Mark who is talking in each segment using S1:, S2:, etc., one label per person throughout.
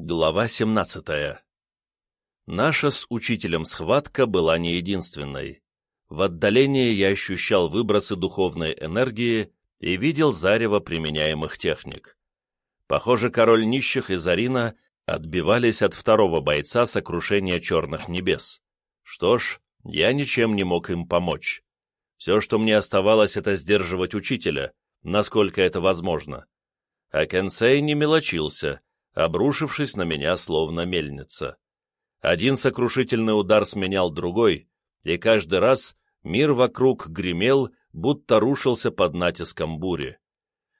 S1: Глава 17 Наша с учителем схватка была не единственной. В отдалении я ощущал выбросы духовной энергии и видел зарево применяемых техник. Похоже, король нищих и Зарина отбивались от второго бойца сокрушения черных небес. Что ж, я ничем не мог им помочь. Все, что мне оставалось, это сдерживать учителя, насколько это возможно. А Кенсей не мелочился — обрушившись на меня словно мельница. Один сокрушительный удар сменял другой, и каждый раз мир вокруг гремел, будто рушился под натиском бури.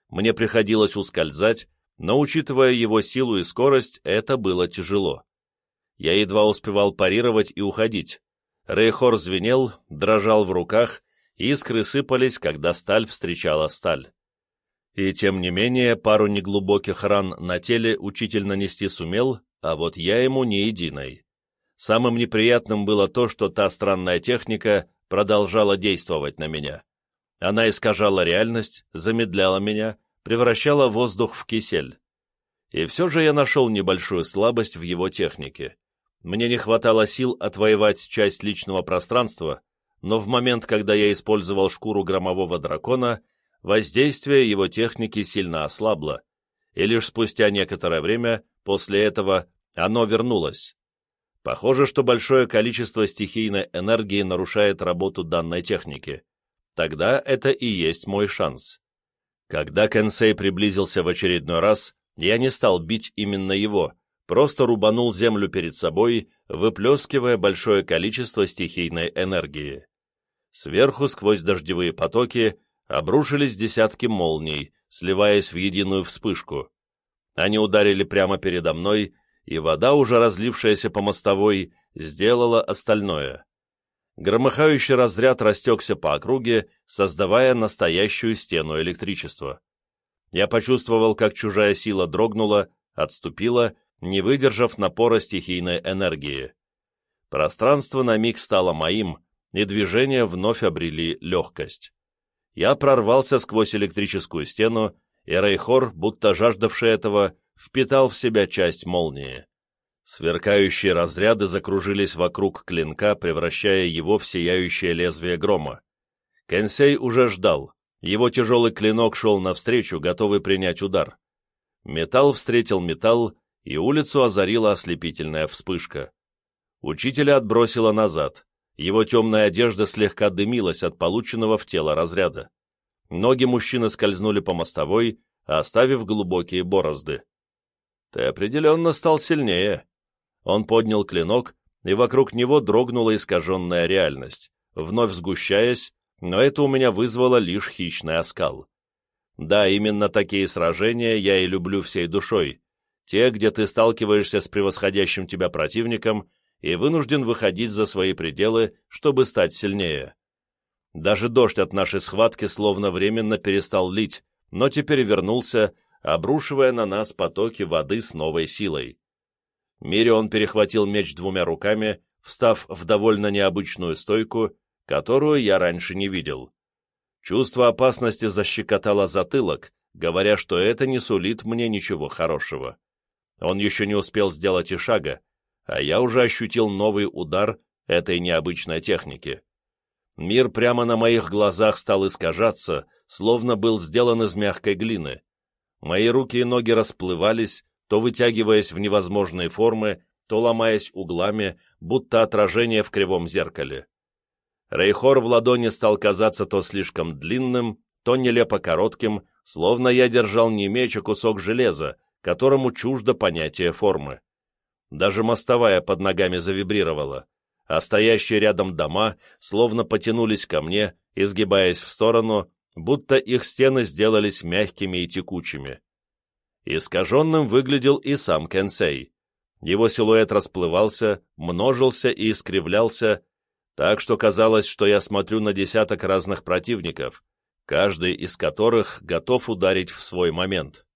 S1: Мне приходилось ускользать, но, учитывая его силу и скорость, это было тяжело. Я едва успевал парировать и уходить. Рейхор звенел, дрожал в руках, искры сыпались, когда сталь встречала сталь. И тем не менее, пару неглубоких ран на теле учитель нанести сумел, а вот я ему не единой. Самым неприятным было то, что та странная техника продолжала действовать на меня. Она искажала реальность, замедляла меня, превращала воздух в кисель. И все же я нашел небольшую слабость в его технике. Мне не хватало сил отвоевать часть личного пространства, но в момент, когда я использовал шкуру громового дракона, воздействие его техники сильно ослабло, и лишь спустя некоторое время после этого оно вернулось. Похоже, что большое количество стихийной энергии нарушает работу данной техники. Тогда это и есть мой шанс. Когда Кенсей приблизился в очередной раз, я не стал бить именно его, просто рубанул землю перед собой, выплескивая большое количество стихийной энергии. Сверху, сквозь дождевые потоки, обрушились десятки молний, сливаясь в единую вспышку. Они ударили прямо передо мной, и вода, уже разлившаяся по мостовой, сделала остальное. Громыхающий разряд растекся по округе, создавая настоящую стену электричества. Я почувствовал, как чужая сила дрогнула, отступила, не выдержав напора стихийной энергии. Пространство на миг стало моим, и движения вновь обрели легкость я прорвался сквозь электрическую стену, и Рейхор, будто жаждавший этого, впитал в себя часть молнии. Сверкающие разряды закружились вокруг клинка, превращая его в сияющее лезвие грома. Кенсей уже ждал. Его тяжелый клинок шел навстречу, готовый принять удар. Металл встретил металл, и улицу озарила ослепительная вспышка. Учителя отбросило назад. Его темная одежда слегка дымилась от полученного в тело разряда. Ноги мужчины скользнули по мостовой, оставив глубокие борозды. «Ты определенно стал сильнее». Он поднял клинок, и вокруг него дрогнула искаженная реальность, вновь сгущаясь, но это у меня вызвало лишь хищный оскал. Да, именно такие сражения я и люблю всей душой. Те, где ты сталкиваешься с превосходящим тебя противником и вынужден выходить за свои пределы, чтобы стать сильнее. Даже дождь от нашей схватки словно временно перестал лить, но теперь вернулся, обрушивая на нас потоки воды с новой силой. Мирион перехватил меч двумя руками, встав в довольно необычную стойку, которую я раньше не видел. Чувство опасности защекотало затылок, говоря, что это не сулит мне ничего хорошего. Он еще не успел сделать и шага, а я уже ощутил новый удар этой необычной техники. Мир прямо на моих глазах стал искажаться, словно был сделан из мягкой глины. Мои руки и ноги расплывались, то вытягиваясь в невозможные формы, то ломаясь углами, будто отражение в кривом зеркале. Рейхор в ладони стал казаться то слишком длинным, то нелепо коротким, словно я держал не меч, а кусок железа, которому чуждо понятие формы. Даже мостовая под ногами завибрировала, а стоящие рядом дома словно потянулись ко мне, изгибаясь в сторону, будто их стены сделались мягкими и текучими. Искаженным выглядел и сам Кенсей. Его силуэт расплывался, множился и искривлялся, так что казалось, что я смотрю на десяток разных противников, каждый из которых готов ударить в свой момент.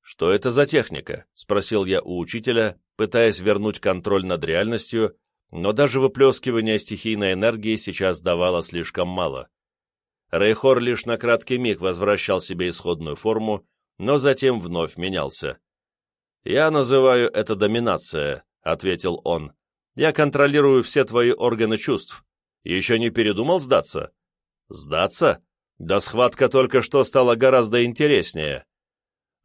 S1: «Что это за техника?» — спросил я у учителя, пытаясь вернуть контроль над реальностью, но даже выплескивание стихийной энергии сейчас давало слишком мало. Рейхор лишь на краткий миг возвращал себе исходную форму, но затем вновь менялся. «Я называю это доминация», — ответил он. «Я контролирую все твои органы чувств. Еще не передумал сдаться?» «Сдаться? Да схватка только что стала гораздо интереснее».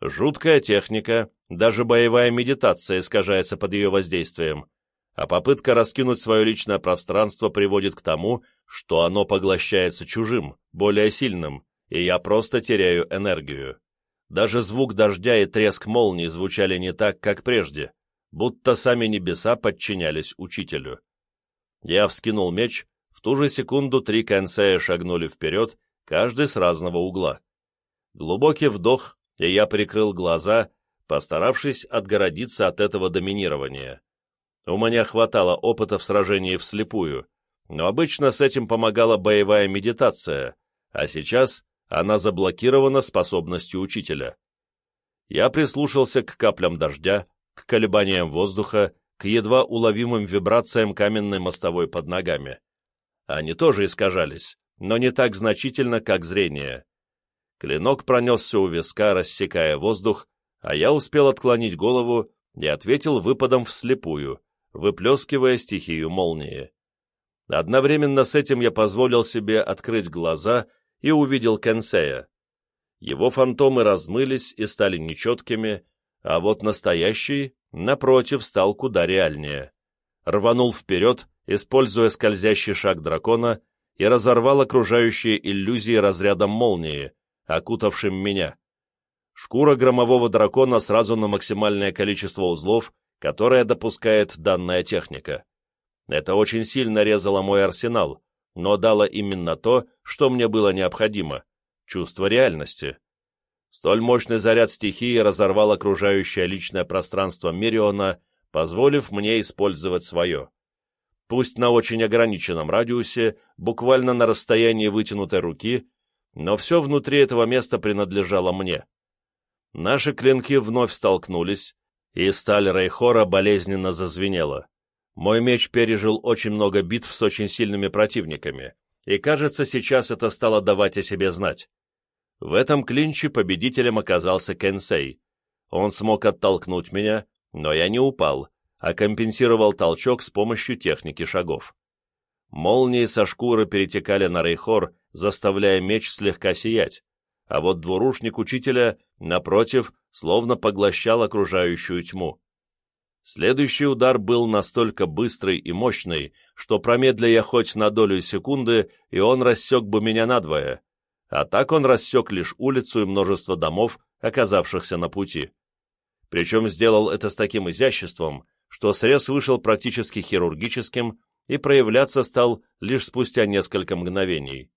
S1: Жуткая техника, даже боевая медитация искажается под ее воздействием, а попытка раскинуть свое личное пространство приводит к тому, что оно поглощается чужим, более сильным, и я просто теряю энергию. Даже звук дождя и треск молний звучали не так, как прежде, будто сами небеса подчинялись учителю. Я вскинул меч, в ту же секунду три консея шагнули вперед, каждый с разного угла. Глубокий вдох, и я прикрыл глаза, постаравшись отгородиться от этого доминирования. У меня хватало опыта в сражении вслепую, но обычно с этим помогала боевая медитация, а сейчас она заблокирована способностью учителя. Я прислушался к каплям дождя, к колебаниям воздуха, к едва уловимым вибрациям каменной мостовой под ногами. Они тоже искажались, но не так значительно, как зрение. Клинок пронесся у виска, рассекая воздух, а я успел отклонить голову и ответил выпадом вслепую, выплескивая стихию молнии. Одновременно с этим я позволил себе открыть глаза и увидел Кенсея. Его фантомы размылись и стали нечеткими, а вот настоящий, напротив, стал куда реальнее. Рванул вперед, используя скользящий шаг дракона, и разорвал окружающие иллюзии разрядом молнии, окутавшим меня. Шкура громового дракона сразу на максимальное количество узлов, которое допускает данная техника. Это очень сильно резало мой арсенал, но дало именно то, что мне было необходимо — чувство реальности. Столь мощный заряд стихии разорвал окружающее личное пространство Мириона, позволив мне использовать свое. Пусть на очень ограниченном радиусе, буквально на расстоянии вытянутой руки, но все внутри этого места принадлежало мне. Наши клинки вновь столкнулись, и сталь Рейхора болезненно зазвенела. Мой меч пережил очень много битв с очень сильными противниками, и, кажется, сейчас это стало давать о себе знать. В этом клинче победителем оказался Кенсей. Он смог оттолкнуть меня, но я не упал, а компенсировал толчок с помощью техники шагов. Молнии со шкуры перетекали на Рейхор, заставляя меч слегка сиять, а вот двурушник учителя, напротив, словно поглощал окружающую тьму. Следующий удар был настолько быстрый и мощный, что промедля я хоть на долю секунды, и он рассек бы меня надвое, а так он рассек лишь улицу и множество домов, оказавшихся на пути. Причем сделал это с таким изяществом, что срез вышел практически хирургическим и проявляться стал лишь спустя несколько мгновений.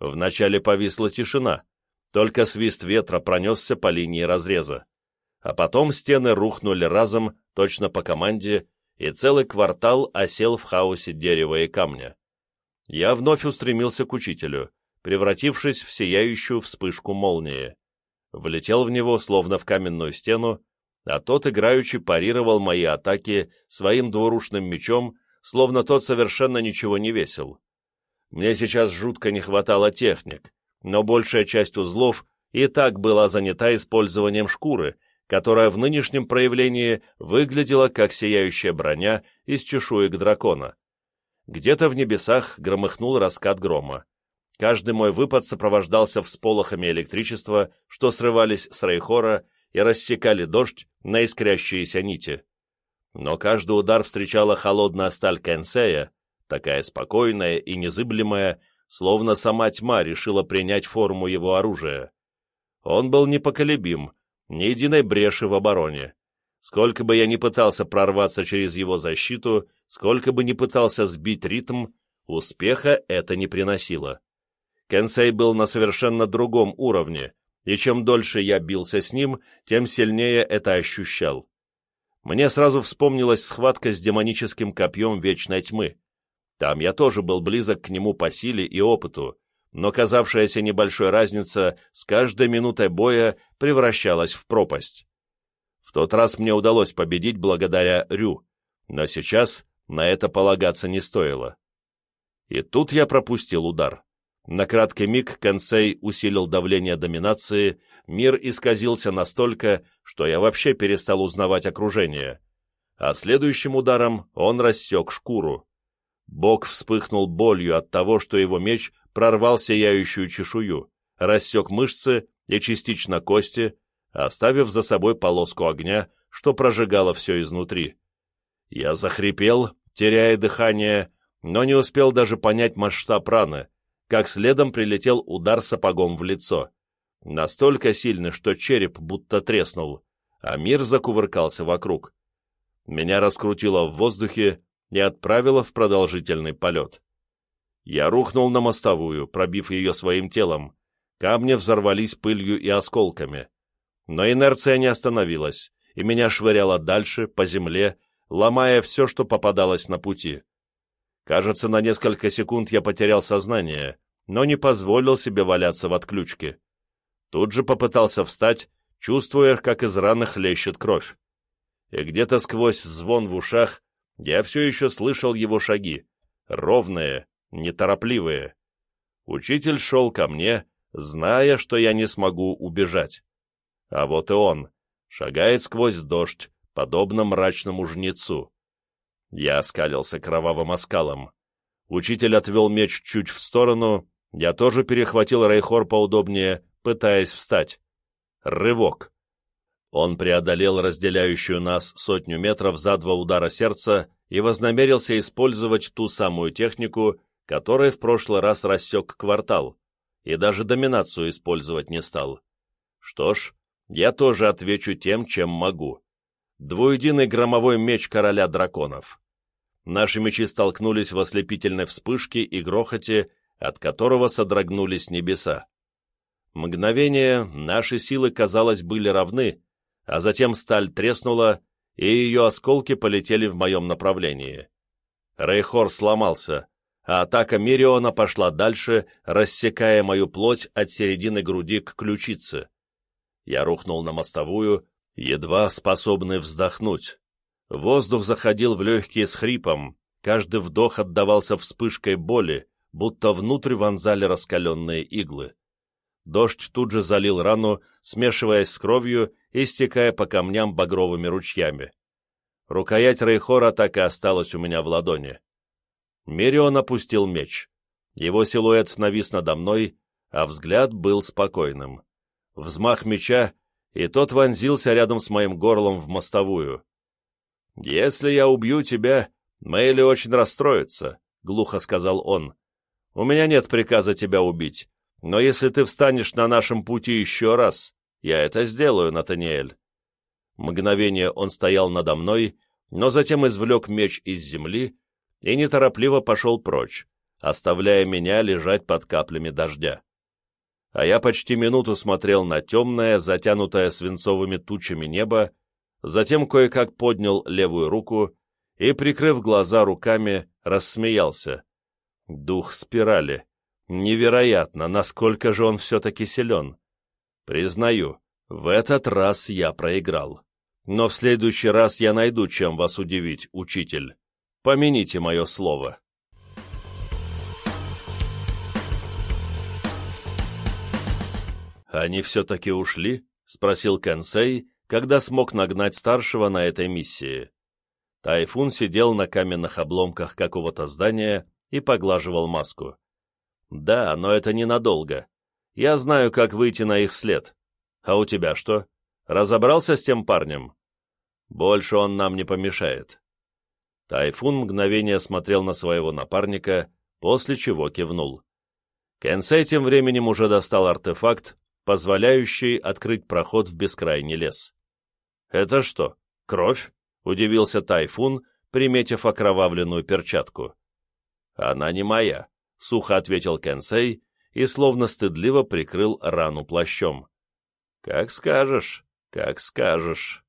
S1: Вначале повисла тишина, только свист ветра пронесся по линии разреза. А потом стены рухнули разом, точно по команде, и целый квартал осел в хаосе дерева и камня. Я вновь устремился к учителю, превратившись в сияющую вспышку молнии. Влетел в него, словно в каменную стену, а тот играючи парировал мои атаки своим двурушным мечом, словно тот совершенно ничего не весил. Мне сейчас жутко не хватало техник, но большая часть узлов и так была занята использованием шкуры, которая в нынешнем проявлении выглядела как сияющая броня из чешуек дракона. Где-то в небесах громыхнул раскат грома. Каждый мой выпад сопровождался всполохами электричества, что срывались с Рейхора и рассекали дождь на искрящиеся нити. Но каждый удар встречала холодная сталь Кенсея, такая спокойная и незыблемая, словно сама тьма решила принять форму его оружия. Он был непоколебим, ни единой бреши в обороне. Сколько бы я ни пытался прорваться через его защиту, сколько бы ни пытался сбить ритм, успеха это не приносило. Кенсей был на совершенно другом уровне, и чем дольше я бился с ним, тем сильнее это ощущал. Мне сразу вспомнилась схватка с демоническим копьем Вечной Тьмы. Там я тоже был близок к нему по силе и опыту, но казавшаяся небольшой разница с каждой минутой боя превращалась в пропасть. В тот раз мне удалось победить благодаря Рю, но сейчас на это полагаться не стоило. И тут я пропустил удар. На краткий миг Кенсей усилил давление доминации, мир исказился настолько, что я вообще перестал узнавать окружение. А следующим ударом он рассек шкуру. Бог вспыхнул болью от того, что его меч прорвал сияющую чешую, рассек мышцы и частично кости, оставив за собой полоску огня, что прожигало все изнутри. Я захрипел, теряя дыхание, но не успел даже понять масштаб раны, как следом прилетел удар сапогом в лицо. Настолько сильный, что череп будто треснул, а мир закувыркался вокруг. Меня раскрутило в воздухе и отправило в продолжительный полет. Я рухнул на мостовую, пробив ее своим телом. Камни взорвались пылью и осколками. Но инерция не остановилась, и меня швыряло дальше, по земле, ломая все, что попадалось на пути. Кажется, на несколько секунд я потерял сознание, но не позволил себе валяться в отключке. Тут же попытался встать, чувствуя, как из раны хлещет кровь. И где-то сквозь звон в ушах я все еще слышал его шаги, ровные, неторопливые. Учитель шел ко мне, зная, что я не смогу убежать. А вот и он, шагает сквозь дождь, подобно мрачному жнецу. Я оскалился кровавым оскалом. Учитель отвел меч чуть в сторону, я тоже перехватил Рейхор поудобнее, пытаясь встать. Рывок. Он преодолел разделяющую нас сотню метров за два удара сердца и вознамерился использовать ту самую технику, которая в прошлый раз рассек квартал, и даже доминацию использовать не стал. Что ж, я тоже отвечу тем, чем могу. Двуединый громовой меч короля драконов. Наши мечи столкнулись в ослепительной вспышке и грохоте, от которого содрогнулись небеса. Мгновение наши силы, казалось, были равны, а затем сталь треснула, и ее осколки полетели в моем направлении. Рейхор сломался, а атака Мириона пошла дальше, рассекая мою плоть от середины груди к ключице. Я рухнул на мостовую, едва способный вздохнуть. Воздух заходил в легкие с хрипом, каждый вдох отдавался вспышкой боли, будто внутрь вонзали раскаленные иглы. Дождь тут же залил рану, смешиваясь с кровью и стекая по камням багровыми ручьями. Рукоять Рейхора так и осталась у меня в ладони. Мирион опустил меч. Его силуэт навис надо мной, а взгляд был спокойным. Взмах меча, и тот вонзился рядом с моим горлом в мостовую. «Если я убью тебя, Мэйли очень расстроится», — глухо сказал он. «У меня нет приказа тебя убить, но если ты встанешь на нашем пути еще раз, я это сделаю, Натаниэль». Мгновение он стоял надо мной, но затем извлек меч из земли и неторопливо пошел прочь, оставляя меня лежать под каплями дождя. А я почти минуту смотрел на темное, затянутое свинцовыми тучами небо, затем кое-как поднял левую руку и, прикрыв глаза руками, рассмеялся. Дух спирали. Невероятно, насколько же он все-таки силен. Признаю, в этот раз я проиграл. Но в следующий раз я найду, чем вас удивить, учитель. Помяните мое слово. «Они все-таки ушли?» — спросил Кэнсей, когда смог нагнать старшего на этой миссии. Тайфун сидел на каменных обломках какого-то здания и поглаживал маску. «Да, но это ненадолго. Я знаю, как выйти на их след. А у тебя что? Разобрался с тем парнем?» «Больше он нам не помешает». Тайфун мгновение смотрел на своего напарника, после чего кивнул. Кенсей тем временем уже достал артефакт, позволяющий открыть проход в бескрайний лес. «Это что, кровь?» — удивился Тайфун, приметив окровавленную перчатку. «Она не моя», — сухо ответил Кенсей и словно стыдливо прикрыл рану плащом. «Как скажешь, как скажешь».